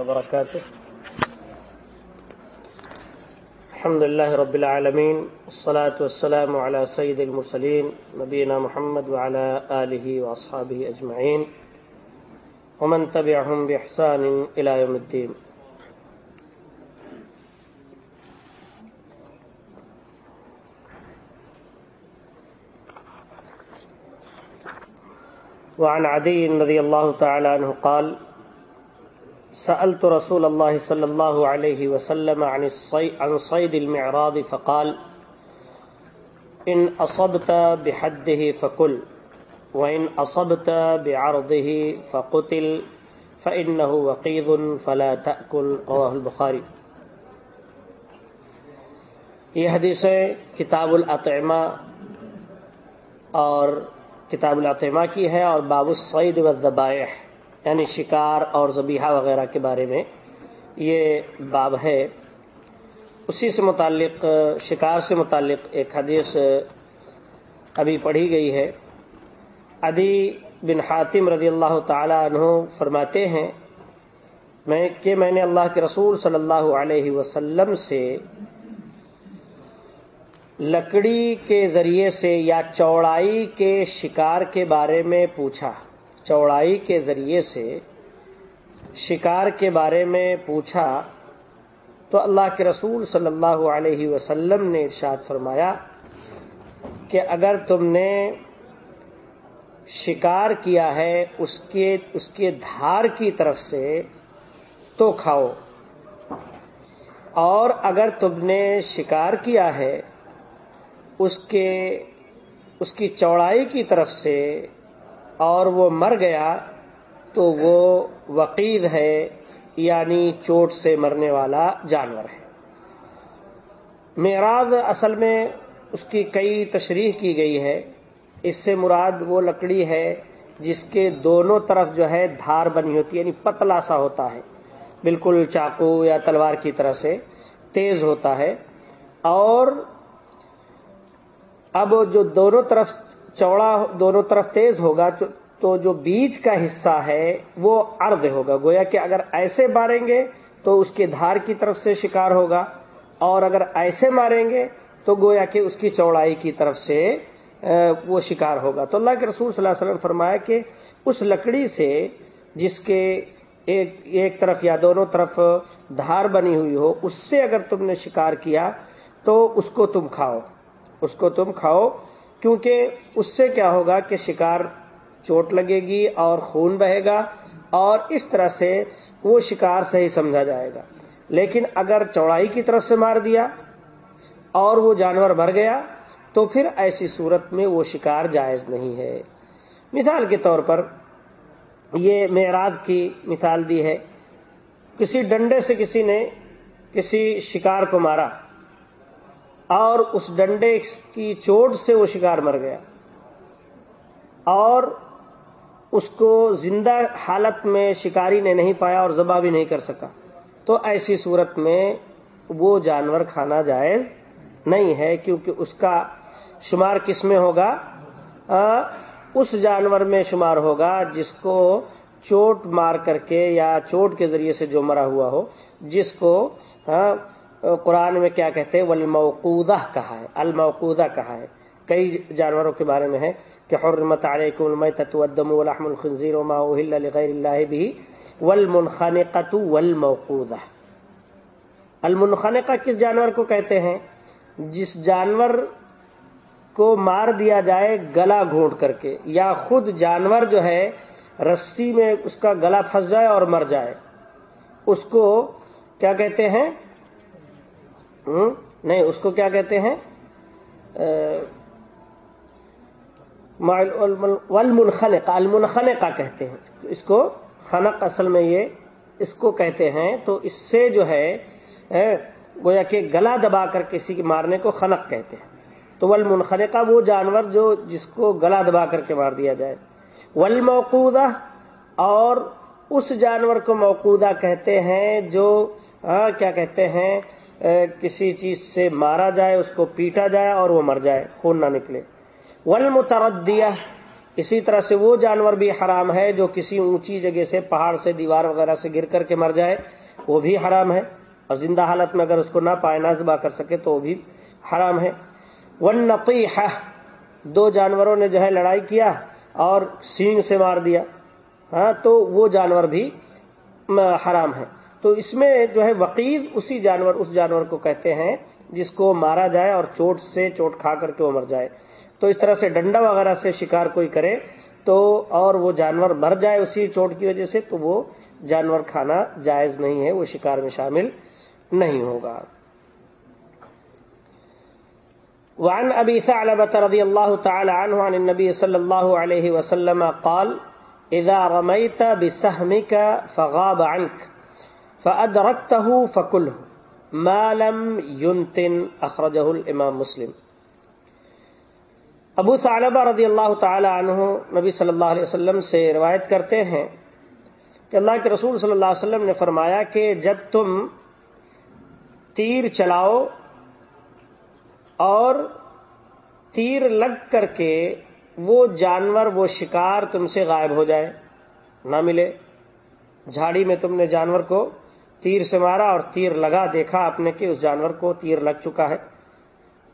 وبركاته. الحمد لله رب العالمين والصلاة والسلام على سيد المرسلين، نبينا محمد وعلى آله وأصحابه أجمعين، ومن تبعهم بإحسان إلى يوم الدين. وعن عدي رضي الله تعالى عنه قال سألت رسول الله صلى الله عليه وسلم عن عن صيد المعراض فقال، إن أصبت بحده فكل، وإن أصبت بعرضه فقتل، فإنه وقيض فلا تأكل. رواه البخاري. یہ حدیث کتاب الاطعمہ اور کتاب العطمہ کی ہے اور باب السعید و ذبائح یعنی شکار اور زبیحہ وغیرہ کے بارے میں یہ باب ہے۔ اسی سے متعلق، شکار سے متعلق ایک حدیث ابھی پڑھی گئی ہے۔ ادی بن حاتم رضی اللہ تعالی عنہ فرماتے ہیں، میں، کہ میں نے اللہ کے رسول صلی اللہ علیہ وسلم سے لکڑی کے ذریعے سے یا چوڑائی کے شکار کے بارے میں پوچھا۔ چوڑائی کے ذریعے سے شکار کے بارے میں پوچھا، تو اللہ کے رسول صلی اللہ علیہ وسلم نے ارشاد فرمایا کہ اگر تم نے شکار کیا ہے اس کے اس کے دھار کی طرف سے، تو کھاؤ۔ اور اگر تم نے شکار کیا ہے اس کے، اس کی چوڑائی کی طرف سے اور وہ مر گیا تو وہ وقید ہے یعنی چوٹ سے مرنے والا جانور ہے۔ معراض اصل میں اس کی کئی تشریح کی گئی ہے۔ اس سے مراد وہ لکڑی ہے جس کے دونوں طرف جو ہے دھار بنی ہوتی ہے یعنی پتلا سا ہوتا ہے۔ بالکل چاقو یا تلوار کی طرح سے تیز ہوتا ہے۔ اور اب جو دونوں طرف چوڑا دونوں طرف تیز ہوگا تو جو بیچ کا حصہ ہے وہ ارد ہوگا۔ گویا کہ اگر ایسے ماریں گے تو اس کے دھار کی طرف سے شکار ہوگا، اور اگر ایسے ماریں گے تو گویا کہ اس کی چوڑائی کی طرف سے وہ شکار ہوگا۔ تو اللہ کے رسول صلی اللہ علیہ وسلم فرمایا کہ اس لکڑی سے جس کے ایک ایک طرف یا دونوں طرف دھار بنی ہوئی ہو، اس سے اگر تم نے شکار کیا تو اس کو تم کھاؤ۔ اس کو تم کھاؤ۔ کیونکہ اس سے کیا ہوگا کہ شکار چوٹ لگے گی اور خون بہے گا اور اس طرح سے وہ شکار صحیح سمجھا جائے گا۔ لیکن اگر چوڑائی کی طرف سے مار دیا اور وہ جانور مر گیا تو پھر ایسی صورت میں وہ شکار جائز نہیں ہے۔ مثال کے طور پر یہ معراج کی مثال دی ہے۔ کسی ڈنڈے سے کسی نے کسی شکار کو مارا۔ اور اس ڈنڈے کی چوٹ سے وہ شکار مر گیا اور اس کو زندہ حالت میں شکاری نے نہیں پایا اور ذبح بھی نہیں کر سکا۔ تو ایسی صورت میں وہ جانور کھانا جائز نہیں ہے کیونکہ اس کا شمار کس میں ہوگا؟ اس جانور میں شمار ہوگا جس کو چوٹ مار کر کے یا چوٹ کے ذریعے سے جو مرا ہوا ہو، جس کو قرآن میں کیا کہتے ہیں؟ والموقودہ کہا ہے۔ الموقودہ کہا ہے۔ کئی جانوروں کے بارے میں ہے کہ حرمت علیکم المیتۃ والدم ولحم الخنزیر وما اهل لغیر اللہ به والمنخنقۃ والموقودہ المنخنقہ کس جانور کو کہتے ہیں؟ جس جانور کو مار دیا جائے گلا گھونٹ کر کے، یا خود جانور جو ہے، رسی میں اس کا گلا پھنس جائے اور مر جائے۔ اس کو کیا کہتے ہیں؟ نہیں، اس کو کیا کہتے ہیں؟ والمنخنقہ المنخنقہ کہتے ہیں۔ اس کو خنق اصل میں یہ اس کو کہتے ہیں، تو اس سے جو ہے گویا کہ گلا دبا کر کسی کے مارنے کو خنق کہتے ہیں۔ تو والمنخنقہ وہ جانور جو جس کو گلا دبا کر کے مار دیا جائے۔ والموقودہ اور اس جانور کو موقودہ کہتے ہیں جو کیا کہتے ہیں؟ کسی چیز سے مارا جائے، اس کو پیٹا جائے اور وہ مر جائے، خون نہ نکلے۔ ول اسی طرح سے وہ جانور بھی حرام ہے جو کسی اونچی جگہ سے، پہاڑ سے، دیوار وغیرہ سے گر کر کے مر جائے، وہ بھی حرام ہے۔ اور زندہ حالت میں اگر اس کو نہ پائے، نہ ذبح کر سکے، تو وہ بھی حرام ہے۔ ون دو جانوروں نے جو ہے لڑائی کیا اور سینگ سے مار دیا۔ ہاں تو وہ جانور بھی حرام ہے۔ تو اس میں جو ہے وقید اسی جانور، اس جانور کو کہتے ہیں جس کو مارا جائے اور چوٹ سے چوٹ کھا کر کے وہ مر جائے۔ تو اس طرح سے ڈنڈا وغیرہ سے شکار کوئی کرے تو اور وہ جانور مر جائے اسی چوٹ کی وجہ سے تو وہ جانور کھانا جائز نہیں ہے، وہ شکار میں شامل نہیں ہوگا۔ وعن ابي ثعلبة رضي الله تعالى عنه عن النبي صلى الله عليه وسلم قال اذا رميت بسهمك فغاب عنك فادركته فكله ما لم ينتن اخرجه الامام مسلم. ابو ثعلبہ رضی اللہ تعالی عنہ نبی صلی اللہ علیہ وسلم سے روایت کرتے ہیں کہ اللہ کے رسول صلی اللہ علیہ وسلم نے فرمایا کہ جب تم تیر چلاؤ اور تیر لگ کر کے وہ جانور، وہ شکار تم سے غائب ہو جائے، نہ ملے، جھاڑی میں تم نے جانور کو تیر سے مارا اور تیر لگا، دیکھا آپ نے کہ اس جانور کو تیر لگ چکا ہے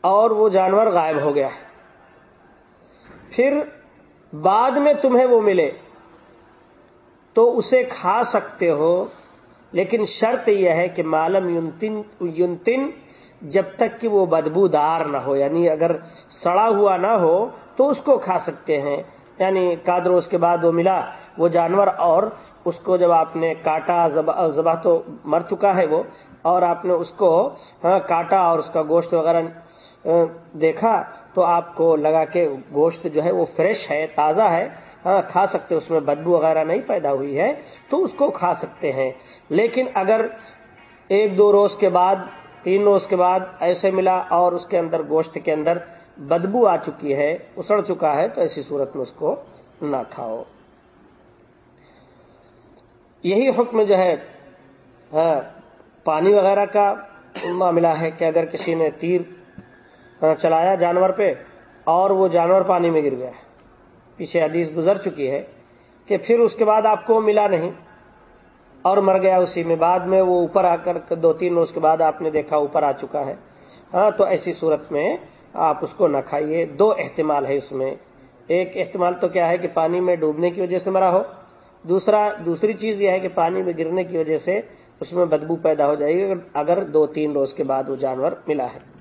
اور وہ جانور غائب ہو گیا ہے۔ پھر بعد میں تمہیں وہ ملے۔ تو اسے کھا سکتے ہو، لیکن شرط یہ ہے کہ معلوم یونتن جب تک کہ وہ بدبو دار نہ ہو یعنی اگر سڑا ہوا نہ ہو تو اس کو کھا سکتے ہیں۔ یعنی کادروز کے بعد وہ ملا، وہ جانور اور اس کو جب آپ نے کاٹا زبا تو مر چکا ہے وہ، اور آپ نے اس کو ہاں، کاٹا اور اس کا گوشت وغیرہ دیکھا تو آپ کو لگا کہ گوشت جو ہے وہ فریش ہے، تازہ ہے ہاں کھا سکتے اس میں بدبو وغیرہ نہیں پیدا ہوئی ہے، تو اس کو کھا سکتے ہیں۔ لیکن اگر ایک دو روز کے بعد، تین روز کے بعد ایسے ملا اور اس کے اندر، گوشت کے اندر بدبو آ چکی ہے، اسڑ چکا ہے، تو ایسی صورت میں اس کو نہ کھاؤ۔ یہی حکم جو ہے پانی وغیرہ کا معاملہ ہے کہ اگر کسی نے تیر چلایا جانور پہ اور وہ جانور پانی میں گر گیا پیچھے حدیث گزر چکی ہے کہ پھر اس کے بعد آپ کو ملا نہیں اور مر گیا اسی میں۔ بعد میں وہ اوپر آ کر دو تین روز کے بعد آپ نے دیکھا اوپر آ چکا ہے۔ ہاں تو ایسی صورت میں آپ اس کو نہ کھائیے۔ دو احتمال ہے اس میں۔ ایک احتمال تو کیا ہے کہ پانی میں ڈوبنے کی وجہ سے مرا ہو۔ دوسرا دوسری چیز یہ ہے کہ پانی میں گرنے کی وجہ سے اس میں بدبو پیدا ہو جائے گی اگر دو تین روز کے بعد وہ جانور ملا ہے۔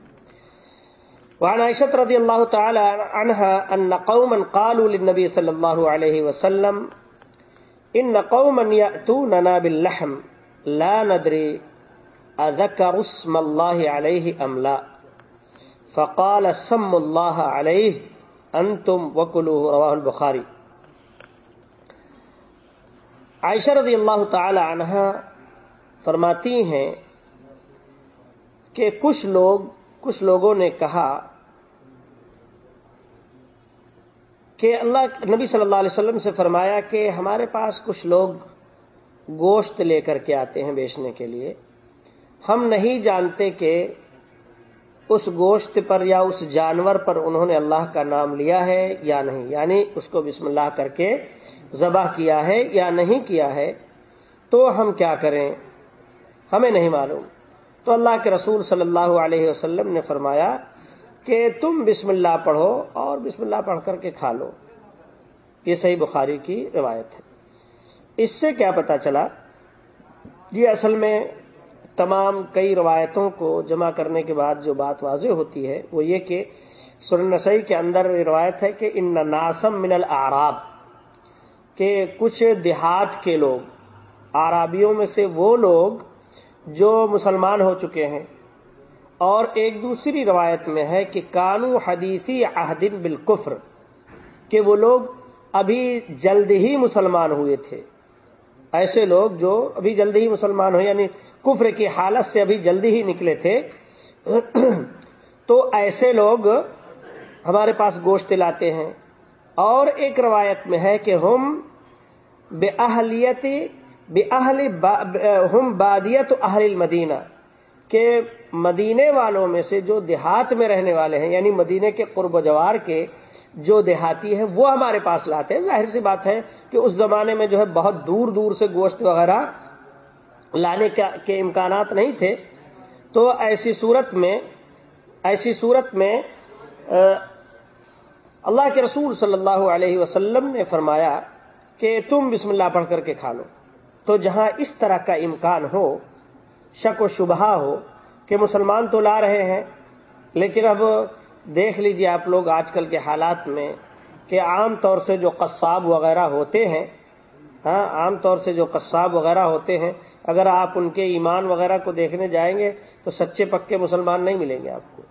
وعن عائشة رضي الله تعالى عنها أن قوما قالوا للنبي صلى الله عليه وسلم إن قوما يأتوننا باللحم، لا ندري أذكر اسم الله عليه أم لا۔ فقال سم الله عليه أنتم وكلوه رواه البخاري عائشہ رضی اللہ تعالی عنہ فرماتی ہیں کہ کچھ لوگ، کچھ لوگوں نے کہا کہ اللہ، نبی صلی اللہ علیہ وسلم سے فرمایا کہ ہمارے پاس کچھ لوگ گوشت لے کر کے آتے ہیں بیچنے کے لیے۔ ہم نہیں جانتے کہ اس گوشت پر یا اس جانور پر انہوں نے اللہ کا نام لیا ہے یا نہیں یعنی اس کو بسم اللہ کر کے ذبح کیا ہے یا نہیں کیا ہے، تو ہم کیا کریں؟ ہمیں نہیں معلوم۔ تو اللہ کے رسول صلی اللہ علیہ وسلم نے فرمایا کہ تم بسم اللہ پڑھو اور بسم اللہ پڑھ کر کے کھا لو۔ یہ صحیح بخاری کی روایت ہے۔ اس سے کیا پتا چلا؟ یہ اصل میں تمام کئی روایتوں کو جمع کرنے کے بعد جو بات واضح ہوتی ہے وہ یہ کہ سرنسائی کے اندر روایت ہے کہ ان ناسم من العراب کہ کچھ دیہات کے لوگ آرابیوں میں سے وہ لوگ جو مسلمان ہو چکے ہیں۔ اور ایک دوسری روایت میں ہے کہ کانو حدیثی عہدن بالکفر، کہ وہ لوگ ابھی جلد ہی مسلمان ہوئے تھے۔ ایسے لوگ جو ابھی جلد ہی مسلمان ہوئے یعنی کفر کی حالت سے ابھی جلدی ہی نکلے تھے۔ تو ایسے لوگ ہمارے پاس گوشت لاتے ہیں اور ایک روایت میں ہے کہ ہم بے اہلیت بے اہل ہم بادیت اہل المدینہ، کہ مدینے والوں میں سے جو دیہات میں رہنے والے ہیں یعنی مدینے کے قرب و جوار کے جو دیہاتی ہیں، وہ ہمارے پاس لاتے ہیں۔ ظاہر سی بات ہے کہ اس زمانے میں جو ہے بہت دور دور سے گوشت وغیرہ لانے کے امکانات نہیں تھے۔ تو ایسی صورت میں، ایسی صورت میں اللہ کے رسول صلی اللہ علیہ وسلم نے فرمایا کہ تم بسم اللہ پڑھ کر کے کھا لو۔ تو جہاں اس طرح کا امکان ہو، شک و شبہ ہو کہ مسلمان تو لا رہے ہیں، لیکن اب دیکھ لیجیے آپ لوگ آج کل کے حالات میں کہ عام طور سے جو قصاب وغیرہ ہوتے ہیں ہاں عام طور سے جو قصاب وغیرہ ہوتے ہیں، اگر آپ ان کے ایمان وغیرہ کو دیکھنے جائیں گے تو سچے پکے مسلمان نہیں ملیں گے آپ کو۔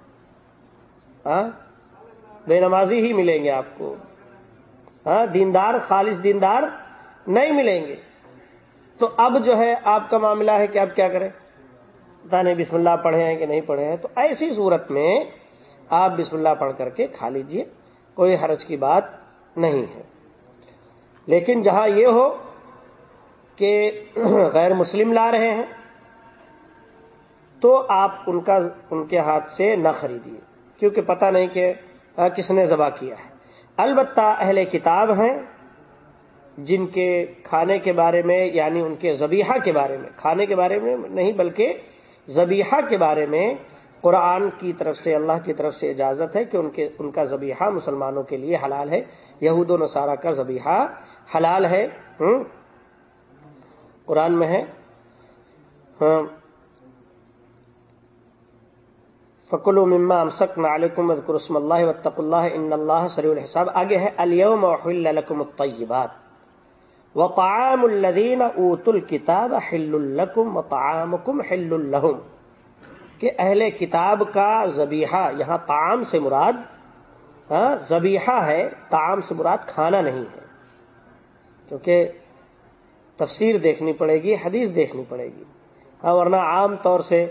ہاں؟ بے نمازی ہی ملیں گے آپ کو۔ ہاں دیندار، خالص دیندار نہیں ملیں گے۔ تو اب جو ہے، آپ کا معاملہ ہے کہ آپ کیا کریں؟ پتا نہیں، بسم اللہ پڑھے ہیں کہ نہیں پڑھے ہیں۔ تو ایسی صورت میں آپ بسم اللہ پڑھ کر کے کھا لیجیے، کوئی حرج کی بات نہیں ہے۔ لیکن جہاں یہ ہو کہ غیر مسلم لا رہے ہیں، تو آپ ان کا، ان کے ہاتھ سے نہ خریدیے۔ کیونکہ پتہ نہیں کہ کس نے ذبح کیا ہے؟ البتہ اہل کتاب ہیں جن کے کھانے کے بارے میں یعنی ان کے زبیحہ کے بارے میں، کھانے کے بارے میں نہیں، بلکہ زبیحہ کے بارے میں قرآن کی طرف سے، اللہ کی طرف سے اجازت ہے کہ ان کے، ان کا زبیحہ مسلمانوں کے لیے حلال ہے۔ یہود و نصارہ کا زبیحہ حلال ہے۔ قرآن میں ہے۔ ہاں، فکل و مما امسک نالکم اسم اللہ وطق اللہ ان اللہ سری الحساب۔ آگے ہے اليوم لکم الطیبات وطعام الذین اوت الکتاب حل الکم وطعامکم حل الحم کہ اہل کتاب کا زبیحہ یہاں تعام سے مراد ہاں، زبیحہ ہے تعام سے مراد کھانا نہیں ہے۔ کیونکہ تفسیر دیکھنی پڑے گی حدیث دیکھنی پڑے گی۔ ہاں ورنہ عام طور سے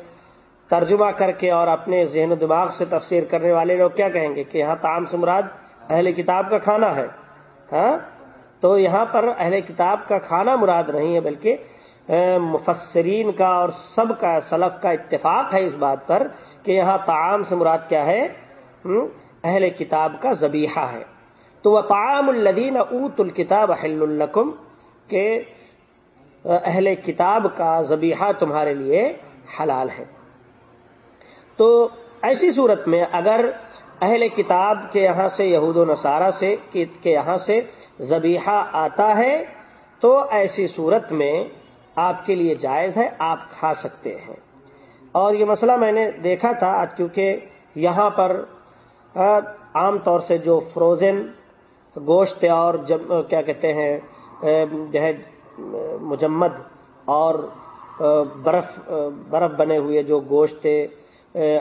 ترجمہ کر کے اور اپنے ذہن و دماغ سے تفسیر کرنے والے لوگ کیا کہیں گے کہ یہاں تعام سے مراد اہل کتاب کا کھانا ہے؟ ہاں؟ تو یہاں پر اہل کتاب کا کھانا مراد نہیں ہے، بلکہ مفسرین کا اور سب کا، سلف کا اتفاق ہے اس بات پر کہ یہاں تعام سے مراد کیا ہے؟ اہل کتاب کا زبیحہ ہے۔ تو وہ تعام الدین اوت الکتاب اہل القم کے اہل کتاب کا زبیحہ تمہارے لیے حلال ہے۔ تو ایسی صورت میں اگر اہل کتاب کے یہاں سے یہود و نصارہ سے کے یہاں سے زبیحہ آتا ہے، تو ایسی صورت میں آپ کے لیے جائز ہے، آپ کھا سکتے ہیں۔ اور یہ مسئلہ میں نے دیکھا تھا کیونکہ یہاں پر عام طور سے جو فروزن گوشت اور کیا کہتے ہیں جو ہے، مجمد اور برف برف بنے ہوئے جو گوشت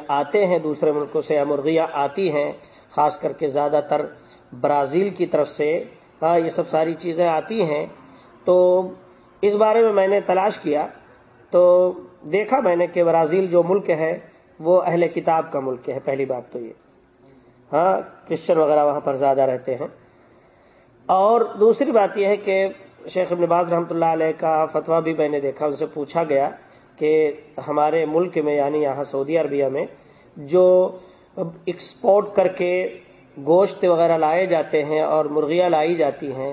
آتے ہیں دوسرے ملکوں سے مرغیاں آتی ہیں، خاص کر کے زیادہ تر برازیل کی طرف سے ہاں، یہ سب ساری چیزیں آتی ہیں۔ تو اس بارے میں میں نے تلاش کیا۔ تو دیکھا میں نے کہ برازیل جو ملک ہے، وہ اہل کتاب کا ملک ہے۔ پہلی بات تو یہ۔ ہاں کرسچن وغیرہ وہاں پر زیادہ رہتے ہیں۔ اور دوسری بات یہ ہے کہ شیخ ابن باز رحمۃ اللہ علیہ کا فتویٰ بھی میں نے دیکھا، ان سے پوچھا گیا۔ کہ ہمارے ملک میں یعنی یہاں سعودی عربیہ میں، جو ایکسپورٹ کر کے گوشت وغیرہ لائے جاتے ہیں اور مرغیاں لائی جاتی ہیں،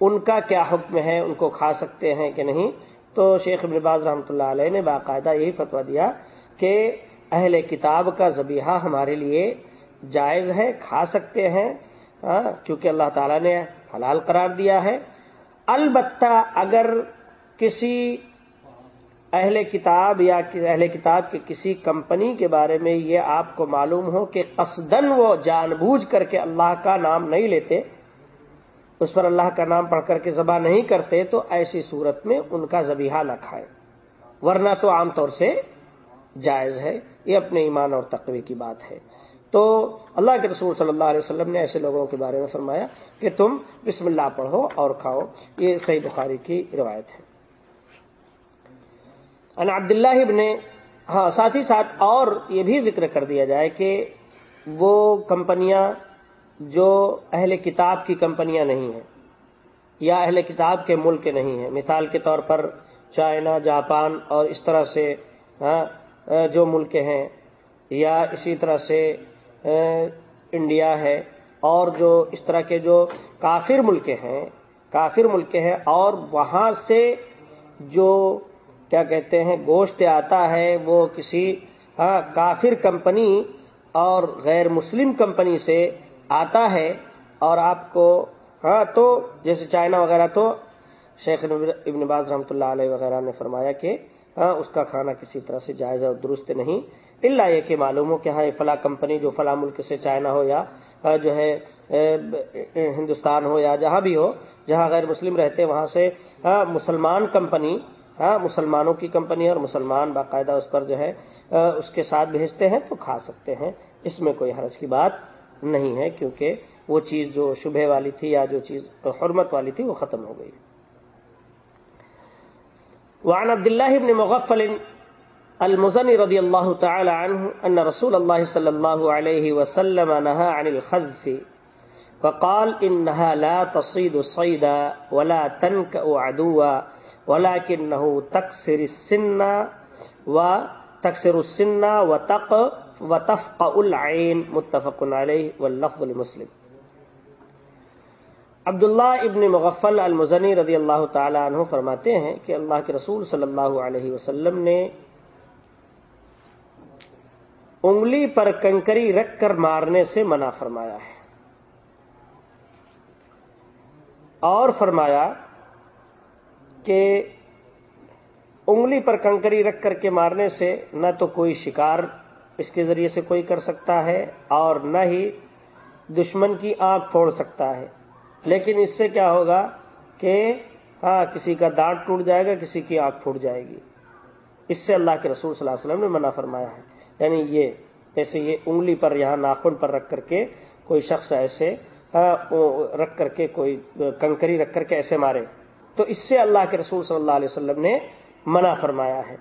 ان کا کیا حکم ہے؟ ان کو کھا سکتے ہیں کہ نہیں؟ تو شیخ ابن باز رحمۃ اللہ علیہ نے باقاعدہ یہی فتویٰ دیا کہ اہل کتاب کا زبیحہ ہمارے لیے جائز ہے، کھا سکتے ہیں ہاں، کیونکہ اللہ تعالیٰ نے حلال قرار دیا ہے۔ البتہ اگر کسی اہل کتاب یا اہل کتاب کی کسی کمپنی کے بارے میں یہ آپ کو معلوم ہو کہ قصدن وہ جان بوجھ کر کے اللہ کا نام نہیں لیتے، اس پر اللہ کا نام پڑھ کر کے ذبح نہیں کرتے، تو ایسی صورت میں ان کا زبیحہ نہ کھائے ورنہ تو عام طور سے جائز ہے، یہ اپنے ایمان اور تقوی کی بات ہے۔ تو اللہ کے رسول صلی اللہ علیہ وسلم نے ایسے لوگوں کے بارے میں فرمایا کہ تم بسم اللہ پڑھو اور کھاؤ، یہ صحیح بخاری کی روایت ہے۔ ان عبداللہ ابن ہاں ساتھ ہی ساتھ اور یہ بھی ذکر کر دیا جائے کہ وہ کمپنیاں جو اہل کتاب کی کمپنیاں نہیں ہیں یا اہل کتاب کے ملک نہیں ہیں۔ مثال کے طور پر چائنا جاپان اور اس طرح سے ہاں، جو ملک ہیں یا اسی طرح سے انڈیا ہے اور جو اس طرح کے جو کافر ملک ہیں کافر ملک ہیں اور وہاں سے جو کیا کہتے ہیں گوشت آتا ہے وہ کسی ہاں، کافر کمپنی اور غیر مسلم کمپنی سے آتا ہے اور آپ کو ہاں تو جیسے چائنا وغیرہ تو شیخ ابن باز رحمۃ اللہ علیہ وغیرہ نے فرمایا کہ ہاں اس کا کھانا کسی طرح سے جائز اور درست نہیں۔ اللہ یہ کہ معلوم ہو کہ ہاں فلاں کمپنی جو فلاں ملک سے چائنا ہو یا ہاں، جو ہے ہندوستان ہو یا جہاں بھی ہو جہاں غیر مسلم رہتے وہاں سے ہاں، مسلمان کمپنی ہاں مسلمانوں کی کمپنی اور مسلمان باقاعدہ اس پر جو ہے اس کے ساتھ بھیجتے ہیں تو کھا سکتے ہیں۔ اس میں کوئی حرج کی بات نہیں ہے، کیونکہ وہ چیز جو شبہ والی تھی یا جو چیز حرمت والی تھی، وہ ختم ہو گئی۔ وعن عبد الله بن مغفل المزني رضي الله تعالى عنه أن رسول الله صلى الله عليه وسلم نهى عن الخذف فقال إنها لا تصيد الصيد ولا تنكأ عدوا ولكنه تكسر السن وتكسر السن وتق وتفقأ العين. متفق عليه واللفظ لمسلم. عبداللہ ابن مغفل المزنی رضی اللہ تعالی عنہ فرماتے ہیں کہ اللہ کے رسول صلی اللہ علیہ وسلم نے انگلی پر کنکری رکھ کر مارنے سے منع فرمایا ہے اور فرمایا کہ انگلی پر کنکری رکھ کر کے مارنے سے نہ تو کوئی شکار اس کے ذریعے سے کوئی کر سکتا ہے اور نہ ہی دشمن کی آنکھ پھوڑ سکتا ہے۔ لیکن اس سے کیا ہوگا کہ ہاں کسی کا دانت ٹوٹ جائے گا، کسی کی آنکھ پھوٹ جائے گی۔ اس سے اللہ کے رسول صلی اللہ علیہ وسلم نے منع فرمایا ہے۔ یعنی یہ جیسے یہ انگلی پر، یہاں ناخن پر رکھ کر کے کوئی شخص ایسے ہاں، رکھ کر کے کوئی کنکری رکھ کر کے ایسے مارے۔ تو اس سے اللہ کے رسول صلی اللہ علیہ وسلم نے منع فرمایا ہے۔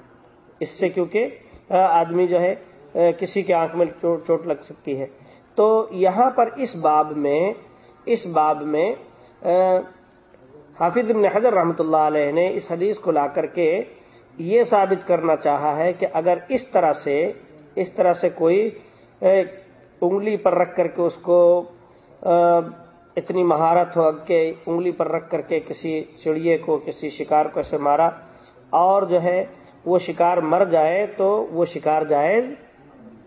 اس سے کیونکہ آدمی جو ہے کسی کے آنکھ میں چوٹ لگ سکتی ہے۔ تو یہاں پر اس باب میں، اس باب میں حافظ ابن حضر رحمۃ اللہ علیہ نے اس حدیث کو لا کر کے یہ ثابت کرنا چاہا ہے کہ اگر اس طرح سے، اس طرح سے کوئی انگلی پر رکھ کر کے اس کو اتنی مہارت ہو کہ انگلی پر رکھ کر کے کسی چڑیے کو، کسی شکار کو ایسے مارا اور جو ہے وہ شکار مر جائے تو وہ شکار جائز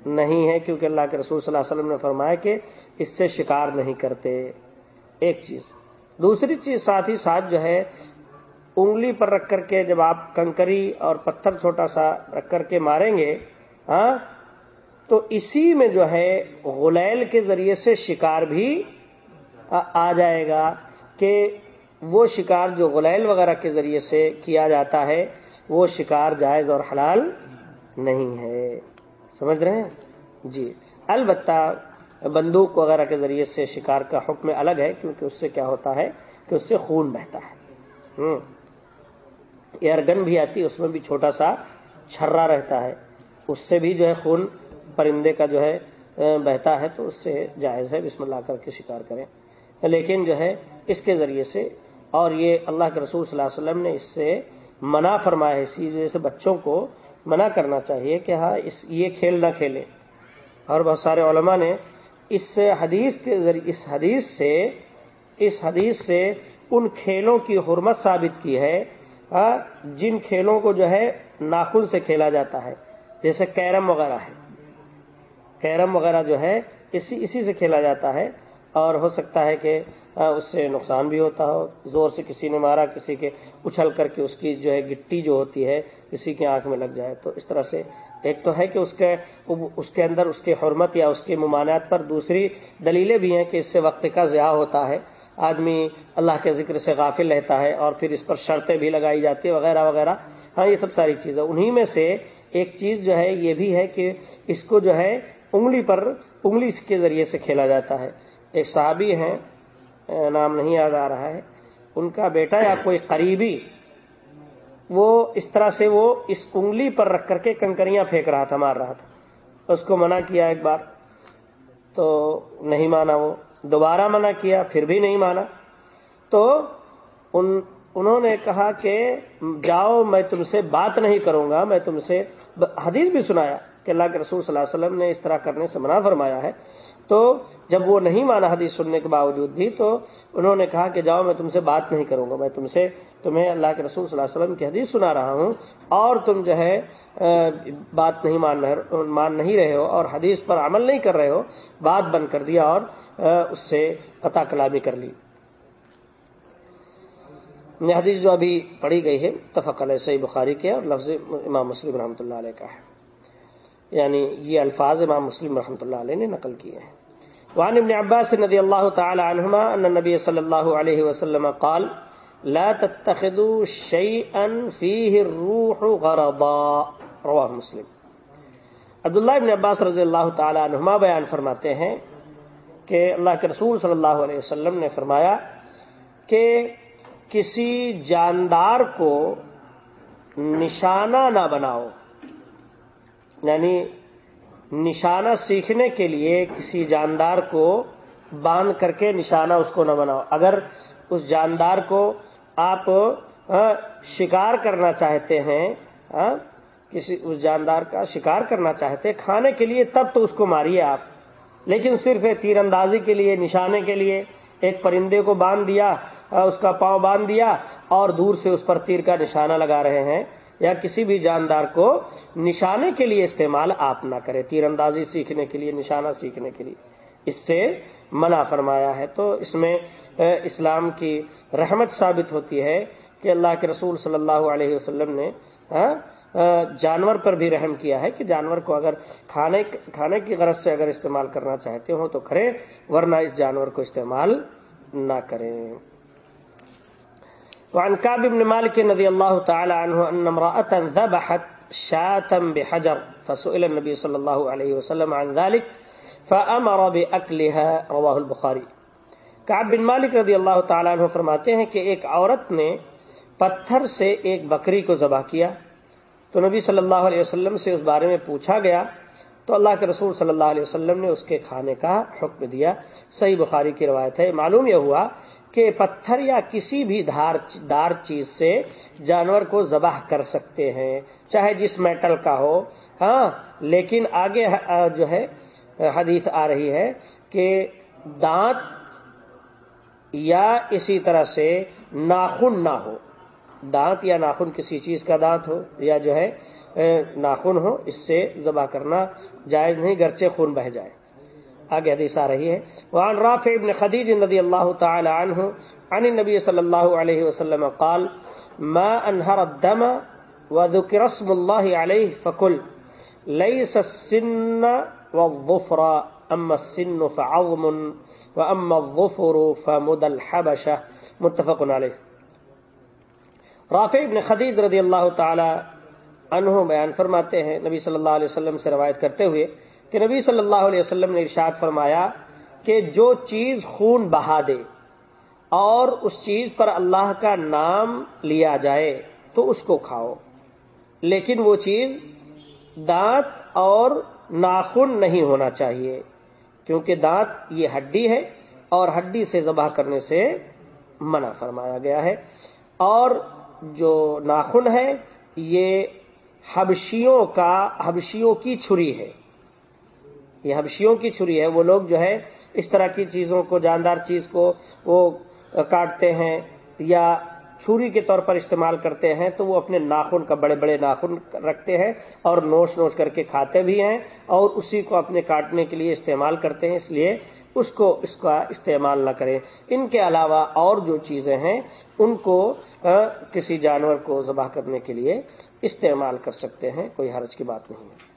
نہیں ہے، کیونکہ اللہ کے رسول صلی اللہ علیہ وسلم نے فرمایا کہ اس سے شکار نہیں کرتے۔ ایک چیز۔ دوسری چیز ساتھ ہی ساتھ جو ہے، انگلی پر رکھ کر کے جب آپ کنکری اور پتھر چھوٹا سا رکھ کر کے ماریں گے ہاں تو اسی میں جو ہے غلیل کے ذریعے سے شکار بھی آ جائے گا کہ وہ شکار جو غلیل وغیرہ کے ذریعے سے کیا جاتا ہے، وہ شکار جائز اور حلال نہیں ہے۔ سمجھ رہے ہیں؟ جی۔ البتہ بندوق وغیرہ کے ذریعے سے شکار کا حکم الگ ہے، کیونکہ اس سے کیا ہوتا ہے کہ اس سے خون بہتا ہے۔ ایئر گن بھی آتی ہے اس میں بھی چھوٹا سا چھرا رہتا ہے۔ اس سے بھی جو ہے خون پرندے کا جو ہے بہتا ہے، تو اس سے جائز ہے۔ بسم اللہ کر کے شکار کریں۔ لیکن جو ہے، اس کے ذریعے سے، اور یہ اللہ کے رسول صلی اللہ علیہ وسلم نے اس سے منع فرمایا ہے اسی وجہ سے بچوں کو منع کرنا چاہیے کہ ہاں اس، یہ کھیل نہ کھیلیں۔ اور بہت سارے علماء نے اس حدیث کے ذریعے، اس حدیث سے، اس حدیث سے ان کھیلوں کی حرمت ثابت کی ہے ہاں، جن کھیلوں کو جو ہے ناخن سے کھیلا جاتا ہے۔ جیسے کیرم وغیرہ ہے۔ کیرم وغیرہ جو ہے، اسی اسی سے کھیلا جاتا ہے۔ اور ہو سکتا ہے کہ اس سے نقصان بھی ہوتا ہو۔ زور سے کسی نے مارا، کسی کے اچھل کر کے اس کی جو ہے گٹی جو ہوتی ہے کسی کی آنکھ میں لگ جائے۔ تو اس طرح سے ایک تو ہے کہ اس کے اس کے اندر اس کی حرمت یا اس کی ممانعت پر دوسری دلیلیں بھی ہیں کہ اس سے وقت کا ضیاع ہوتا ہے۔ آدمی اللہ کے ذکر سے غافل رہتا ہے اور پھر اس پر شرطیں بھی لگائی جاتی ہیں، وغیرہ وغیرہ۔ ہاں یہ سب ساری چیزیں۔ انہی میں سے ایک چیز جو ہے، یہ بھی ہے کہ اس کو جو ہے انگلی پر، انگلی کے ذریعے سے کھیلا جاتا ہے۔ ایک صحابی ہیں نام نہیں یاد آ رہا ہے۔ ان کا بیٹا یا کوئی قریبی، وہ اس طرح سے وہ اس انگلی پر رکھ کر کے کنکریاں پھینک رہا تھا، مار رہا تھا۔ اس کو منع کیا ایک بار، تو نہیں مانا وہ۔ دوبارہ منع کیا، پھر بھی نہیں مانا۔ تو ان، انہوں نے کہا کہ، جاؤ، میں تم سے بات نہیں کروں گا، میں تم سے، حدیث بھی سنایا کہ اللہ کے رسول صلی اللہ علیہ وسلم نے اس طرح کرنے سے منع فرمایا ہے۔ تو جب وہ نہیں مانا حدیث سننے کے باوجود بھی تو انہوں نے کہا کہ جاؤ میں تم سے بات نہیں کروں گا، میں تم سے تمہیں اللہ کے رسول صلی اللہ علیہ وسلم کی حدیث سنا رہا ہوں اور تم جو ہے بات نہیں مان رہے، مان نہیں رہے ہو اور حدیث پر عمل نہیں کر رہے ہو، بات بند کر دیا اور اس سے قطع کلامی کر لی۔ حدیث جو ابھی پڑھی گئی ہے تفق علیہ، صحیح بخاری کے اور لفظ امام مسلم رحمۃ اللہ علیہ کا ہے۔ یعنی یہ الفاظ امام مسلم رحمۃ اللہ علیہ نے نقل کیے ہیں۔ وعن ابن عباس رضی اللہ تعالی عنہما ان نبی صلی اللہ علیہ وسلم قال، لا تتخذوا شيئا فيه الروح غرضا. رواه مسلم۔ عبداللہ ابن عباس رضی اللہ تعالی عنہما بیان فرماتے ہیں کہ اللہ کے رسول صلی اللہ علیہ وسلم نے فرمایا کہ کسی جاندار کو نشانہ نہ بناؤ۔ یعنی نشانہ سیکھنے کے لیے کسی جاندار کو باندھ کر کے نشانہ اس کو نہ بناؤ۔ اگر اس جاندار کو آپ شکار کرنا چاہتے ہیں کسی اس جاندار کا شکار کرنا چاہتے کھانے کے لیے تب تو اس کو ماریے آپ۔ لیکن صرف تیر اندازی کے لیے، نشانے کے لیے، ایک پرندے کو باندھ دیا اس کا پاؤں باندھ دیا اور دور سے اس پر تیر کا نشانہ لگا رہے ہیں۔ یا کسی بھی جاندار کو نشانے کے لیے استعمال آپ نہ کریں تیر اندازی سیکھنے کے لیے، نشانہ سیکھنے کے لیے۔ اس سے منع فرمایا ہے۔ تو اس میں اسلام کی رحمت ثابت ہوتی ہے کہ اللہ کے رسول صلی اللہ علیہ وسلم نے جانور پر بھی رحم کیا ہے کہ جانور کو اگر کھانے کھانے کی غرض سے اگر استعمال کرنا چاہتے ہو تو کریں ورنہ اس جانور کو استعمال نہ کریں۔ وعن كعب بن مالك رضي الله تعالى عنه أن امرأة ذبحت شاة بحجر، فسئل النبي صلى الله عليه وسلم عن ذلك، فأمر بأكلها، رواه البخاري. کعب بن مالک رضی اللہ تعالیٰ عنہ فرماتے ہیں کہ ایک عورت نے پتھر سے ایک بکری کو ذبح کیا، تو نبی صلی اللہ علیہ وسلم سے اس بارے میں پوچھا گیا، تو اللہ کے رسول صلی اللہ علیہ وسلم نے اس کے کھانے کا حکم دیا۔ صحیح بخاری کی روایت ہے، معلوم یہ ہوا کہ پتھر یا کسی بھی دھار دار چیز سے جانور کو ذبح کر سکتے ہیں، چاہے جس میٹل کا ہو۔ ہاں لیکن آگے جو ہے، حدیث آ رہی ہے کہ دانت یا اسی طرح سے ناخن نہ ہو۔ دانت یا ناخن کسی چیز کا دانت ہو یا جو ہے ناخن ہو، اس سے ذبح کرنا جائز نہیں گرچے خون بہ جائے۔ آگے حدیث آ رہی ہے۔ وعن رافع ابن خدیج رضی اللہ تعالی عنہ عن النبی صلی اللہ علیہ وسلم قال، ما انہر الدم وذکر اسم اللہ علیہ فکل، لیس السن والظفر، اما السن فعظم واما الظفر فمد الحبشہ متفق علیہ۔ رافع ابن خدیج رضی اللہ تعالی عنہ بیان فرماتے ہیں، نبی صلی اللہ علیہ وسلم سے روایت کرتے ہوئے کہ نبی صلی اللہ علیہ وسلم نے ارشاد فرمایا کہ جو چیز خون بہا دے اور اس چیز پر اللہ کا نام لیا جائے تو اس کو کھاؤ۔ لیکن وہ چیز دانت اور ناخن نہیں ہونا چاہیے، کیونکہ دانت یہ ہڈی ہے اور ہڈی سے ذبح کرنے سے منع فرمایا گیا ہے۔ اور جو ناخن ہے، یہ حبشیوں کا، حبشیوں کی چھری ہے۔ یہ حبشیوں کی چھری ہے، وہ لوگ جو ہے اس طرح کی چیزوں کو، جاندار چیز کو وہ کاٹتے ہیں یا چھری کے طور پر استعمال کرتے ہیں تو وہ اپنے ناخن کا، بڑے بڑے ناخن رکھتے ہیں اور نوش نوش کر کے کھاتے بھی ہیں اور اسی کو اپنے کاٹنے کے لیے استعمال کرتے ہیں، اس لیے اس کو اس کا استعمال نہ کریں۔ ان کے علاوہ اور جو چیزیں ہیں، ان کو کسی جانور کو ذبح کرنے کے لیے استعمال کر سکتے ہیں، کوئی حرج کی بات نہیں ہے۔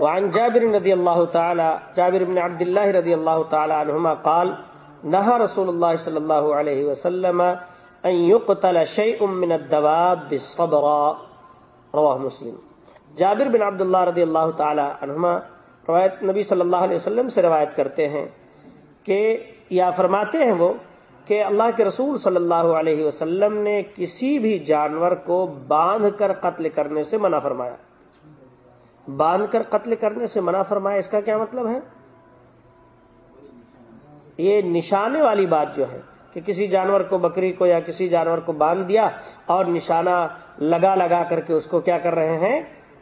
وعن جابر رضي الله تعالى جابر بن عبد الله رضي الله تعالى عنهما قال نهى رسول الله صلى الله عليه وسلم أن يقتل شيء من الدواب بالصبر. رواه مسلم. جابر بن عبداللہ رضی اللہ تعالی عنہما روایت نبی صلی اللہ علیہ وسلم سے روایت کرتے ہیں کہ، یا فرماتے ہیں وہ، کہ اللہ کے رسول صلی اللہ علیہ وسلم نے کسی بھی جانور کو باندھ کر قتل کرنے سے منع فرمایا۔ باندھ کر قتل کرنے سے منع فرمایا، اس کا کیا مطلب ہے؟ یہ نشانے والی بات جو ہے کہ کسی جانور کو بکری کو یا کسی جانور کو باندھ دیا اور نشانہ لگا لگا کر کے اس کو کیا کر رہے ہیں؟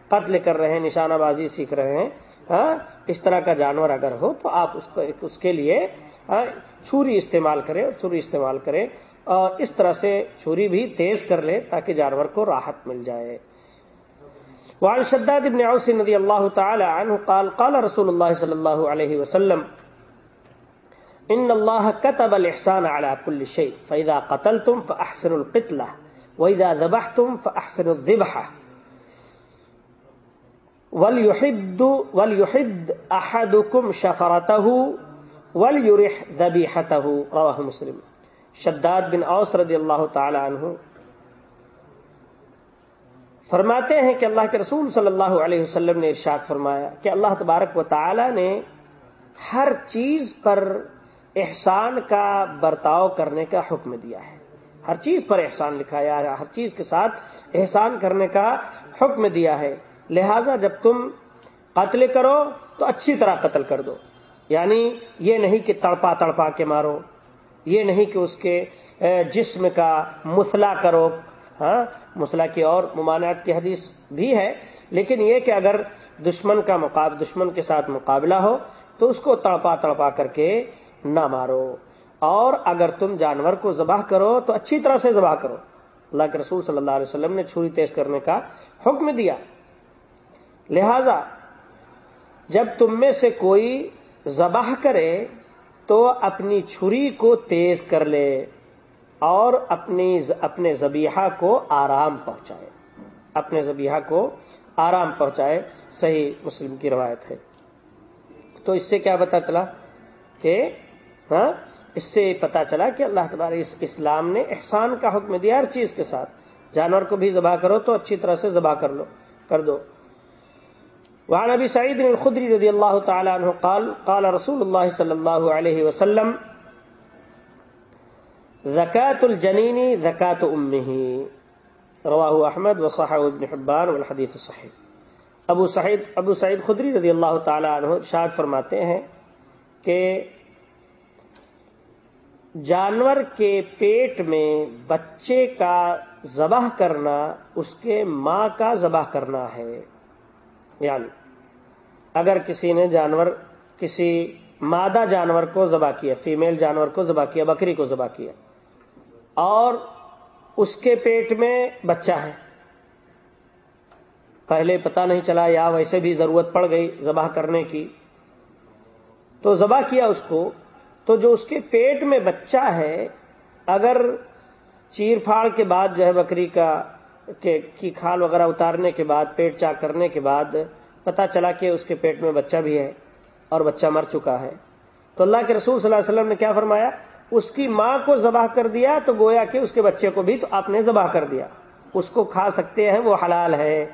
قتل کر رہے ہیں، نشانہ بازی سیکھ رہے ہیں۔ ہاں اس طرح کا جانور اگر ہو تو آپ اس کو اس کے لیے ہاں، چھری استعمال کریں اور چھری استعمال کریں اور اس طرح سے چھری بھی تیز کر لیں تاکہ جانور کو راحت مل جائے۔ وعن شداد بن عوس رضي الله تعالى عنه قال قال رسول الله صلى الله عليه وسلم ان الله كتب الاحسان على كل شيء فاذا قتلتم فاحسنوا القتله واذا ذبحتم فاحسنوا الذبحه وليحد وليحد احدكم شفرته وليرح ذبيحته، رواه مسلم۔ شداد بن اوس رضی اللہ تعالی عنہ فرماتے ہیں کہ اللہ کے رسول صلی اللہ علیہ وسلم نے ارشاد فرمایا کہ اللہ تبارک و تعالی نے ہر چیز پر احسان کا برتاؤ کرنے کا حکم دیا ہے۔ ہر چیز پر احسان لکھایا ہے، ہر چیز کے ساتھ احسان کرنے کا حکم دیا ہے۔ لہذا جب تم قتل کرو تو اچھی طرح قتل کر دو۔ یعنی یہ نہیں کہ تڑپا تڑپا کے مارو، یہ نہیں کہ اس کے جسم کا مسلا کرو۔ ہاں مسئلہ کی اور ممانعت کی حدیث بھی ہے، لیکن یہ کہ اگر دشمن کا مقاب، دشمن کے ساتھ مقابلہ ہو، تو اس کو تڑپا تڑپا کر کے نہ مارو۔ اور اگر تم جانور کو ذبح کرو، تو اچھی طرح سے ذبح کرو۔ اللہ کے رسول صلی اللہ علیہ وسلم نے چھری تیز کرنے کا حکم دیا۔ لہذا، جب تم میں سے کوئی ذبح کرے، تو اپنی چھری کو تیز کر لے۔ اور اپنی اپنے زبیحہ کو آرام پہنچائے۔ اپنے زبیحہ کو آرام پہنچائے۔ صحیح مسلم کی روایت ہے۔ تو اس سے کیا پتا چلا کہ ہاں اس سے پتا چلا کہ اللہ تبارک اس اسلام نے احسان کا حکم دیا ہر چیز کے ساتھ۔ جانور کو بھی ذبح کرو تو اچھی طرح سے ذبح کر لو، کر دو۔ وعن ابي سعيد الخدري رضي الله تعالى عنه قال قال رسول الله صلى الله عليه وسلم زکات الجنینی زکات امه رواہ احمد وصحہ ابن حبان والحدیث صحیح ابو سعید ابو سعید خدری رضی اللہ تعالی عنہ ارشاد فرماتے ہیں کہ جانور کے پیٹ میں بچے کا ذبح کرنا، اس کے ماں کا ذبح کرنا ہے۔ یعنی اگر کسی نے جانور، کسی مادہ جانور کو ذبح کیا، فیمیل جانور کو ذبح کیا، بکری کو ذبح کیا اور اس کے پیٹ میں بچہ ہے۔ پہلے پتہ نہیں چلا، یا ویسے بھی ضرورت پڑ گئی ذبح کرنے کی۔ تو ذبح کیا اس کو؟ تو جو اس کے پیٹ میں بچہ ہے، اگر چیر پھاڑ کے بعد جو ہے بکری کا کی کھال وغیرہ اتارنے کے بعد، پیٹ چاک کرنے کے بعد پتا چلا کہ اس کے پیٹ میں بچہ بھی ہے اور بچہ مر چکا ہے۔ تو اللہ کے رسول صلی اللہ علیہ وسلم نے کیا فرمایا؟ اس کی ماں کو ذبح کر دیا تو گویا کہ اس کے بچے کو بھی تو آپ نے ذبح کر دیا۔ اس کو کھا سکتے ہیں، وہ حلال ہے۔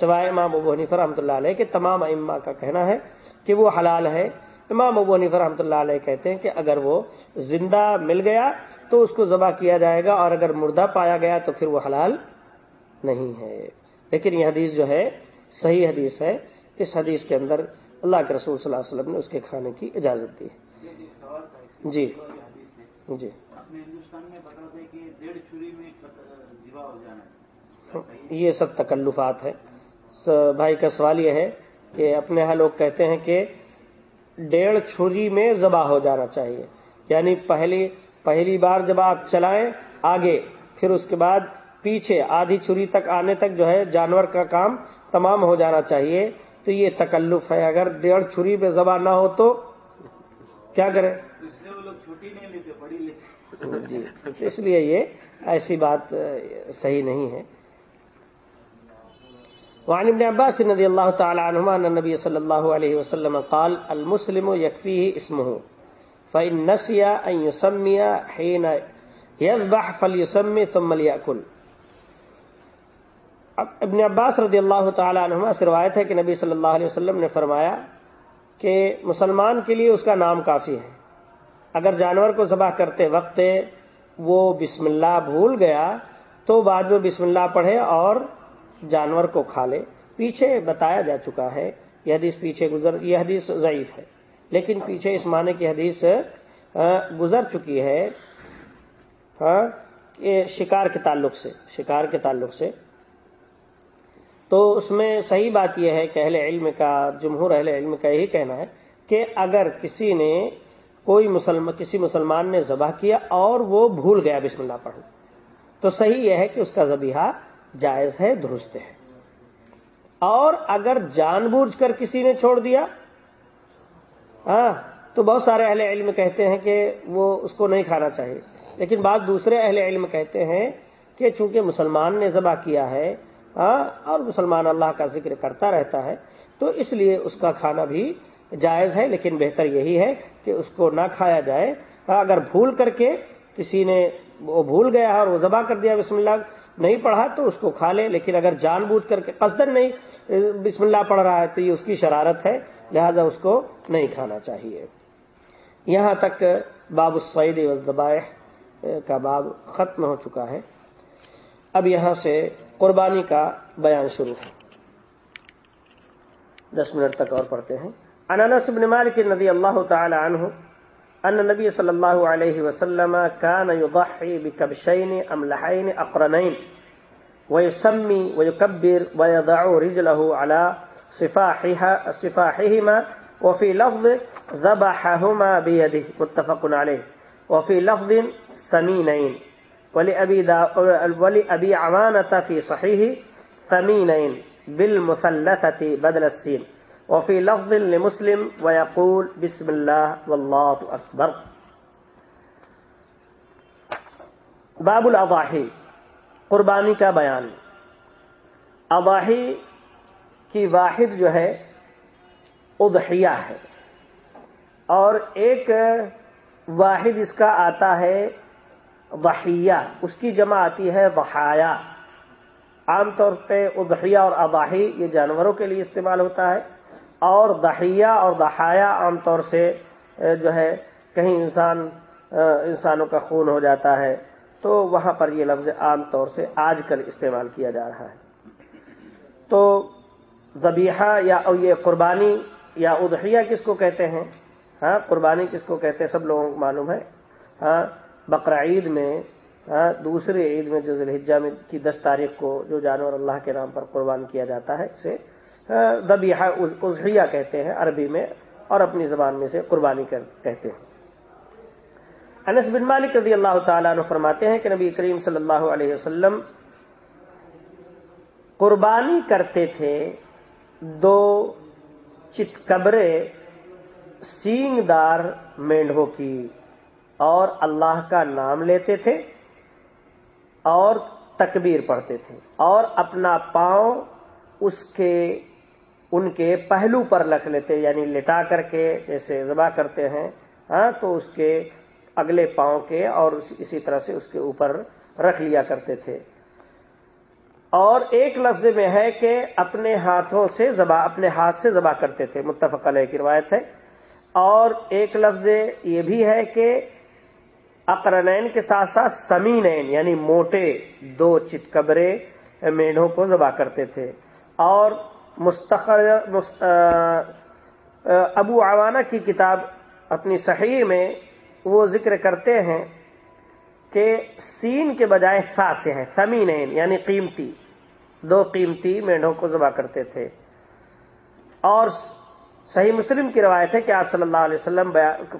سوائے امام ابو حنیف رحمۃ اللہ علیہ کے تمام اما کا کہنا ہے کہ وہ حلال ہے۔ امام ابو حنیف رحمۃ اللہ علیہ کہتے ہیں کہ اگر وہ زندہ مل گیا تو اس کو ذبح کیا جائے گا اور اگر مردہ پایا گیا تو پھر وہ حلال نہیں ہے۔ لیکن یہ حدیث جو ہے، صحیح حدیث ہے۔ اس حدیث کے اندر اللہ کے رسول صلی اللہ علیہ وسلم نے اس کے کھانے کی اجازت دی۔ جی۔ جی۔ یہ سب تکلفات ہے بھائی کا سوال یہ ہے کہ اپنے یہاں لوگ کہتے ہیں کہ ڈیڑھ چھری میں ذبح ہو جانا چاہیے۔ یعنی پہلی پہلی بار جب آپ چلائیں آگے پھر اس کے بعد پیچھے آدھی چھری تک آنے تک جو ہے جانور کا کام تمام ہو جانا چاہیے۔ تو یہ تکلف ہے۔ اگر ڈیڑھ چھری پہ ذبح نہ ہو تو کیا کریں؟ جی۔ اس لیے یہ ایسی بات صحیح نہیں ہے۔ وعن ابن عباس رضی اللہ تعالی عنہما ان نبی صلی اللہ علیہ وسلم قال، المسلم يكفيه اسمه فإن نسي أن يسمي حين يذبح فليسمي ثم ليأكل ابن عباس رضی اللہ تعالی عنہما سے روایت ہے کہ نبی صلی اللہ علیہ وسلم نے فرمایا کہ مسلمان کے لیے اس کا نام کافی ہے۔ اگر جانور کو ذبح کرتے وقت وہ بسم اللہ بھول گیا، تو بعد میں بسم اللہ پڑھے اور جانور کو کھا لے۔ پیچھے بتایا جا چکا ہے، یہ حدیث پیچھے گزر، یہ حدیث ضعیف ہے۔ لیکن پیچھے اس معنی کی حدیث گزر چکی ہے ہاں شکار کے تعلق سے، شکار کے تعلق سے۔ تو اس میں صحیح بات یہ ہے کہ اہل علم کا، جمہور اہل علم کا یہی کہنا ہے کہ اگر کسی نے کوئی مسلم، کسی مسلمان نے ذبح کیا اور وہ بھول گیا، بسم اللہ پڑھنا تو صحیح یہ ہے کہ اس کا ذبیحہ جائز ہے، درست ہے۔ اور اگر جان بوجھ کر کسی نے چھوڑ دیا ہاں تو بہت سارے اہل علم کہتے ہیں کہ وہ اس کو نہیں کھانا چاہیے۔ لیکن بعض دوسرے اہل علم کہتے ہیں کہ چونکہ مسلمان نے ذبح کیا ہے ہاں اور مسلمان اللہ کا ذکر کرتا رہتا ہے، تو اس لیے اس کا کھانا بھی جائز ہے، لیکن بہتر یہی ہے کہ اس کو نہ کھایا جائے اگر بھول کر کے کسی نے وہ بھول گیا اور وہ ذبح کر دیا بسم اللہ نہیں پڑھا تو اس کو کھا لے، لیکن اگر جان بوجھ کر کے قصدن نہیں، بسم اللہ پڑھ رہا ہے تو یہ اس کی شرارت ہے، لہذا اس کو نہیں کھانا چاہیے۔ یہاں تک باب السعید وزبائح کا باب ختم ہو چکا ہے۔ اب یہاں سے قربانی کا بیان شروع ہے۔ دس منٹ تک اور پڑھتے ہیں۔ انانس بن مالک رضی اللہ تعالی عنہ ان نبی صلی اللہ علیہ وسلم كان يضحي بكبشين املحين اقرنين ويسمي ويكبر ويضع رجله على صفاحها صفاحهما وفي لفظ ذبحهما بيده متفق عليه وفي لفظ سمينين ولأبي, دا ولأبي عوانة في صحيح ثمينين بالمثلثة بدل السين وفی لفظ لمسلم ویقول بسم اللہ واللہ اکبر باب الاضاحی قربانی کا بیان. اضاحی کی واحد جو ہے، اضحیہ ہے. اور ایک واحد اس کا آتا ہے وحیہ اس کی جمع آتی ہے وحایا عام طور پہ اضحیہ اور اضاحی یہ جانوروں کے لیے استعمال ہوتا ہے۔ اور دہیا اور دہایا عام طور سے جو ہے، کہیں انسان انسانوں کا خون ہو جاتا ہے، تو وہاں پر یہ لفظ عام طور سے آج کل استعمال کیا جا رہا ہے۔ تو ذبیحہ یا یہ قربانی یا ادحیہ کس کو کہتے ہیں؟ ہاں قربانی کس کو کہتے ہیں؟ سب لوگوں کو معلوم ہے۔ ہاں بقرا عید میں ہاں دوسری عید میں جو ذلحجہ میں کی دس تاریخ کو، جو جانور اللہ کے نام پر قربان کیا جاتا ہے، اسے دبیہ اضحیہ کہتے ہیں عربی میں اور اپنی زبان میں سے قربانی کہتے ہیں۔ انس بن مالک رضی اللہ تعالیٰ عنہ فرماتے ہیں کہ نبی کریم صلی اللہ علیہ وسلم قربانی کرتے تھے دو چتکبرے سینگ دار مینڈھوں کی اور اللہ کا نام لیتے تھے اور تکبیر پڑھتے تھے اور اپنا پاؤں اس کے ان کے پہلو پر رکھ لیتے یعنی لٹا کر کے جیسے ذبح کرتے ہیں ہاں تو اس کے اگلے پاؤں کے اور اسی طرح سے اس کے اوپر رکھ لیا کرتے تھے۔ اور ایک لفظ میں ہے کہ اپنے ہاتھوں سے زبا اپنے ہاتھ سے ذبح کرتے تھے، متفق علیہ کی روایت ہے۔ اور ایک لفظ یہ بھی ہے کہ اقرنین کے ساتھ ساتھ سمینین یعنی موٹے دو چتکبرے میڑوں کو ذبح کرتے تھے۔ اور مستقر ابو عوانہ کی کتاب اپنی صحیح میں وہ ذکر کرتے ہیں کہ سین کے بجائے سا سے ہیں سمین یعنی قیمتی، دو قیمتی مینڈوں کو ذبح کرتے تھے۔ اور صحیح مسلم کی روایت ہے کہ آپ صلی اللہ علیہ وسلم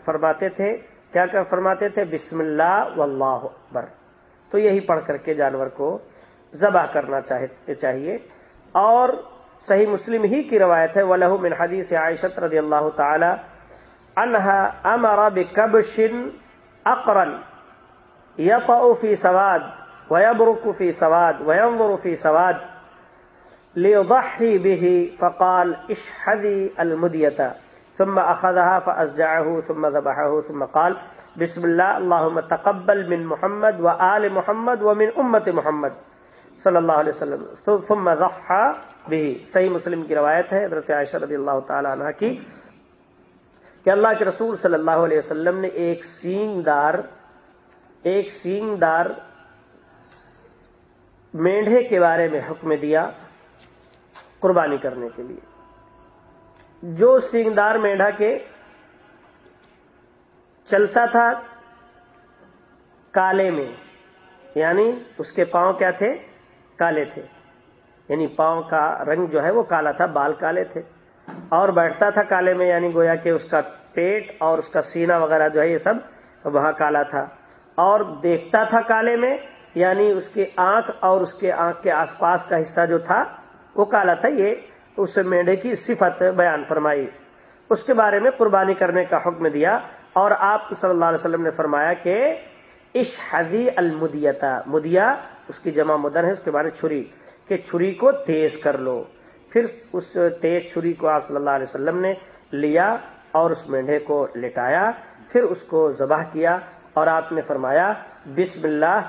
فرماتے تھے، کیا کیا فرماتے تھے؟ بسم اللہ واللہ اکبر۔ تو یہی پڑھ کر کے جانور کو ذبح کرنا چاہیے۔ اور صحیح مسلم ہی کی روایت ہے ولہ من حدیث عائشت رضی اللہ تعالی انہا امر بکبش اقرن یطع فی سواد، ویبرک فی سواد، وینظر فی سواد، لیضحی به فقال اشحدی المدیتا ثم اخذها فازجعه ثم ذبحه ثم قال بسم الله اللهم تقبل من محمد وآل محمد ومن امت محمد، صلی اللہ علیہ وسلم، ثم ضحى بھی صحیح مسلم کی روایت ہے، حضرت عائشہ رضی اللہ تعالی عنہ کی، کہ اللہ کے رسول صلی اللہ علیہ وسلم نے ایک سینگ دار، ایک سینگ دار مینڈھے کے بارے میں حکم دیا قربانی کرنے کے لیے۔ جو سینگ دار مینڈھا کے چلتا تھا کالے میں یعنی اس کے پاؤں کیا تھے؟ کالے تھے۔ یعنی پاؤں کا رنگ جو ہے وہ کالا تھا، بال کالے تھے۔ اور بیٹھتا تھا کالے میں یعنی گویا کہ اس کا پیٹ اور اس کا سینا وغیرہ جو ہے یہ سب وہاں کالا تھا۔ اور دیکھتا تھا کالے میں یعنی اس کی آنکھ اور اس کے آنکھ کے آس پاس کا حصہ جو تھا، وہ کالا تھا۔ یہ اس میڈے کی صفت بیان فرمائی۔ اس کے بارے میں قربانی کرنے کا حکم دیا۔ اور آپ صلی اللہ علیہ وسلم نے فرمایا کہ اشحدی المدیتا، مدیا، اس کی جمع مدن ہے، اس کے بارے چھری۔ کہ چھری کو تیز کر لو۔ پھر اس تیز چھری کو آپ صلی اللہ علیہ وسلم نے لیا اور اس مینڈے کو لٹایا، پھر اس کو ذبح کیا اور آپ نے فرمایا، بسم اللہ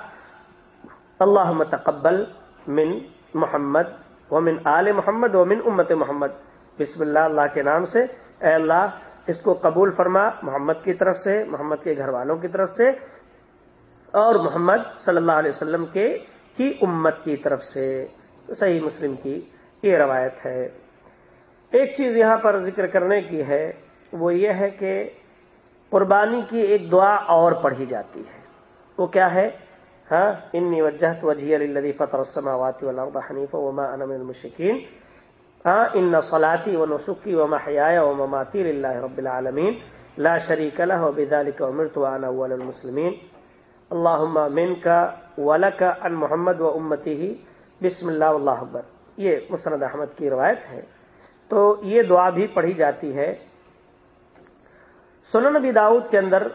اللہ متقبل من محمد و من آل محمد و من امت محمد۔ بسم اللہ اللہ کے نام سے۔ اے اللہ، اس کو قبول فرما محمد کی طرف سے، محمد کے گھر والوں کی طرف سے اور محمد صلی اللہ علیہ وسلم کے کی امت کی طرف سے۔ صحیح مسلم کی یہ روایت ہے۔ ایک چیز یہاں پر ذکر کرنے کی ہے، وہ یہ ہے کہ قربانی کی ایک دعا اور پڑھی جاتی ہے۔ وہ کیا ہے؟ ہاں انی وجہت وجہ علی فطر السماوات والارض حنیف وما انا من المشرکین ہاں ان صلاتی و نسخی و محیا و مماتی اللہ رب العالمین لا شریک له وبذلك امرت وانا اول المسلمین۔ اللهم منك ولك ان محمد و امتی ہی بسم اللہ اللہ اکبر۔ یہ مسند احمد کی روایت ہے۔ تو یہ دعا بھی پڑھی جاتی ہے۔ سنن نبی داؤد کے اندر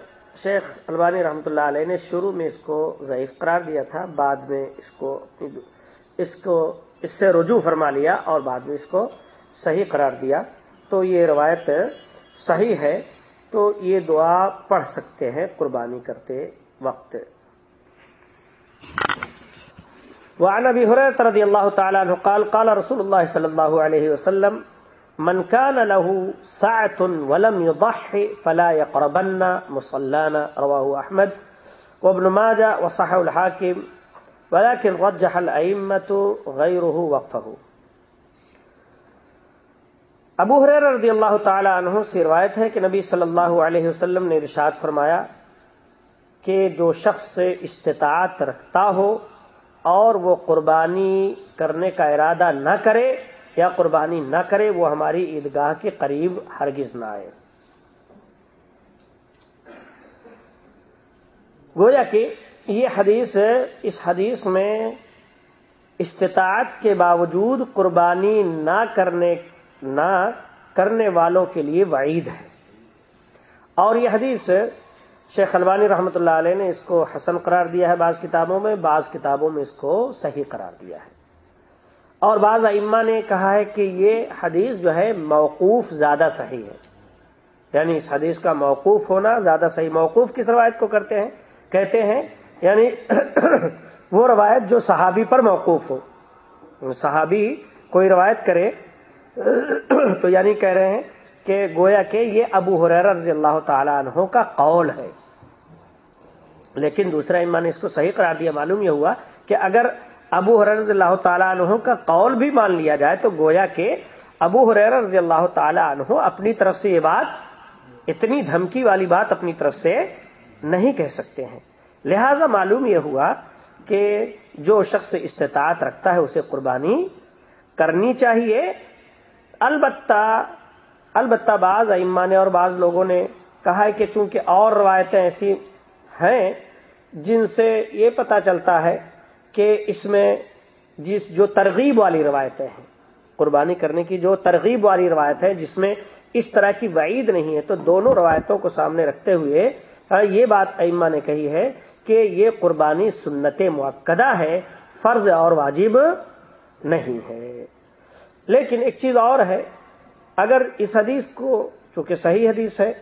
شیخ البانی رحمۃ اللہ علیہ نے شروع میں اس کو ضعیف قرار دیا تھا، بعد میں اس کو اس کو اس سے رجوع فرما لیا اور بعد میں اس کو صحیح قرار دیا۔ تو یہ روایت صحیح ہے۔ تو یہ دعا پڑھ سکتے ہیں قربانی کرتے وقت۔ وعن ابي هريره رضي الله تعالى عنه قال قال رسول الله صلى الله عليه وسلم، من كان له ساعة ولم يضحي فلا يقربن مصلانا. رواه احمد وابن ماجه وصححه الحاكم، ولكن رجح الائمه غيره وقفه. ابو حریر رضی اللہ تعالی عنہ سے روایت ہے کہ نبی صلی اللہ علیہ وسلم نے ارشاد فرمایا کہ جو شخص استطاعت رکھتا ہو اور وہ قربانی کرنے کا ارادہ نہ کرے یا قربانی نہ کرے، وہ ہماری عیدگاہ کے قریب ہرگز نہ آئے۔ گویا کہ یہ حدیث، اس حدیث میں استطاعت کے باوجود قربانی نہ کرنے نہ کرنے والوں کے لیے وعید ہے۔ اور یہ حدیث شیخ البانی رحمۃ اللہ علیہ نے اس کو حسن قرار دیا ہے بعض کتابوں میں، بعض کتابوں میں اس کو صحیح قرار دیا ہے۔ اور بعض ائمہ نے کہا ہے کہ یہ حدیث جو ہے موقوف زیادہ صحیح ہے۔ یعنی اس حدیث کا موقوف ہونا زیادہ صحیح، موقوف کس روایت کو کرتے ہیں؟ کہتے ہیں یعنی وہ روایت جو صحابی پر موقوف ہو۔ صحابی کوئی روایت کرے تو یعنی کہہ رہے ہیں کہ گویا کہ یہ ابو حریر رضی اللہ تعالی عنہ کا قول ہے۔ لیکن دوسرا ایمان نے اس کو صحیح قرار دیا، معلوم یہ ہوا کہ اگر ابو حریر رضی اللہ تعالیٰ عنہ کا قول بھی مان لیا جائے تو گویا کہ ابو حریر رضی اللہ تعالیٰ عنہ اپنی طرف سے یہ بات اتنی دھمکی والی بات اپنی طرف سے نہیں کہہ سکتے ہیں۔ لہذا معلوم یہ ہوا کہ جو شخص استطاعت رکھتا ہے اسے قربانی کرنی چاہیے۔ البتہ البتہ بعض ایما نے اور بعض لوگوں نے کہا ہے کہ چونکہ اور روایتیں ایسی ہیں جن سے یہ پتا چلتا ہے کہ اس میں جس جو ترغیب والی روایتیں ہیں، قربانی کرنے کی جو ترغیب والی روایت ہے، جس میں اس طرح کی وعید نہیں ہے، تو دونوں روایتوں کو سامنے رکھتے ہوئے ہاں، یہ بات ایما نے کہی ہے کہ یہ قربانی سنت موقع ہے، فرض اور واجب نہیں ہے۔ لیکن ایک چیز اور ہے، اگر اس حدیث کو، چونکہ صحیح حدیث ہے،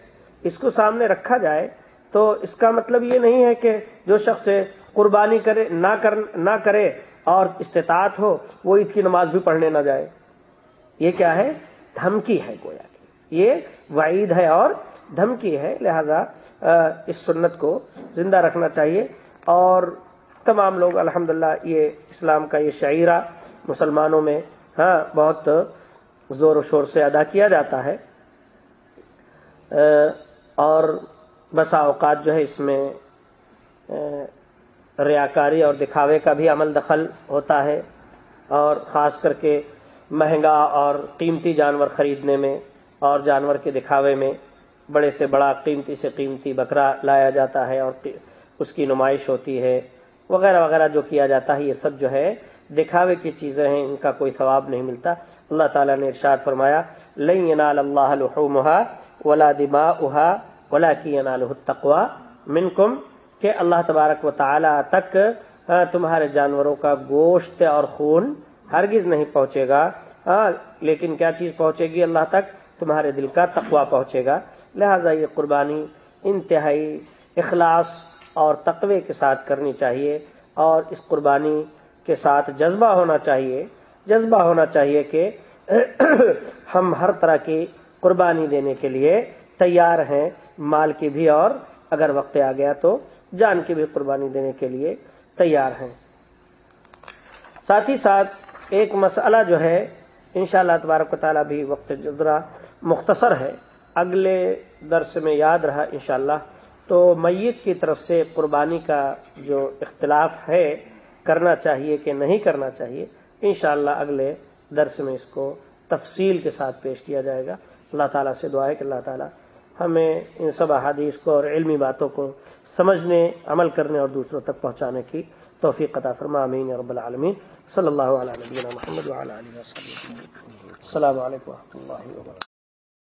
اس کو سامنے رکھا جائے تو اس کا مطلب یہ نہیں ہے کہ جو شخص قربانی کرے، نہ کر، نہ کرے اور استطاعت ہو، وہ عید کی نماز بھی پڑھنے نہ جائے۔ یہ کیا ہے؟ دھمکی ہے گویا یہ وعید ہے اور دھمکی ہے، لہذا اس سنت کو زندہ رکھنا چاہیے۔ اور تمام لوگ الحمدللہ یہ اسلام کا یہ شعیرہ مسلمانوں میں ہاں بہت زور و شور سے ادا کیا جاتا ہے۔ اور بسا اوقات جو ہے اس میں ریاکاری اور دکھاوے کا بھی عمل دخل ہوتا ہے اور خاص کر کے مہنگا اور قیمتی جانور خریدنے میں اور جانور کے دکھاوے میں بڑے سے بڑا قیمتی سے قیمتی بکرا لایا جاتا ہے اور اس کی نمائش ہوتی ہے، وغیرہ وغیرہ جو کیا جاتا ہے، یہ سب جو ہے دکھاوے کی چیزیں ہیں، ان کا کوئی ثواب نہیں ملتا۔ اللہ تعالیٰ نے ارشاد فرمایا لئی اللہ الحمہ ولا دما ولا کی تقوا من کم کہ اللہ تبارک و تعالی تک تمہارے جانوروں کا گوشت اور خون ہرگز نہیں پہنچے گا لیکن کیا چیز پہنچے گی اللہ تک؟ تمہارے دل کا تقوا پہنچے گا۔ لہذا یہ قربانی انتہائی اخلاص اور تقوی کے ساتھ کرنی چاہیے، اور اس قربانی کے ساتھ جذبہ ہونا چاہیے۔ جذبہ ہونا چاہیے کہ ہم ہر طرح کی قربانی دینے کے لیے تیار ہیں۔ مال کی بھی اور اگر وقت آ گیا تو جان کی بھی قربانی دینے کے لیے تیار ہیں۔ ساتھ ہی ساتھ ایک مسئلہ جو ہے، انشاءاللہ اللہ تبارک و تعالیٰ بھی وقت جدرا مختصر ہے۔ اگلے درس میں یاد رہا انشاءاللہ۔ تو میت کی طرف سے قربانی کا جو اختلاف ہے، کرنا چاہیے کہ نہیں کرنا چاہیے، انشاءاللہ اگلے درس میں اس کو تفصیل کے ساتھ پیش کیا جائے گا۔ اللہ تعالیٰ سے دعا ہے کہ اللہ تعالیٰ ہمیں ان سب احادیث کو اور علمی باتوں کو سمجھنے، عمل کرنے اور دوسروں تک پہنچانے کی توفیق قطع فرما امین رب العالمین۔ صلی اللہ علیہ وسلم السلام علیکم و رحمۃ اللہ وبرکاتہ۔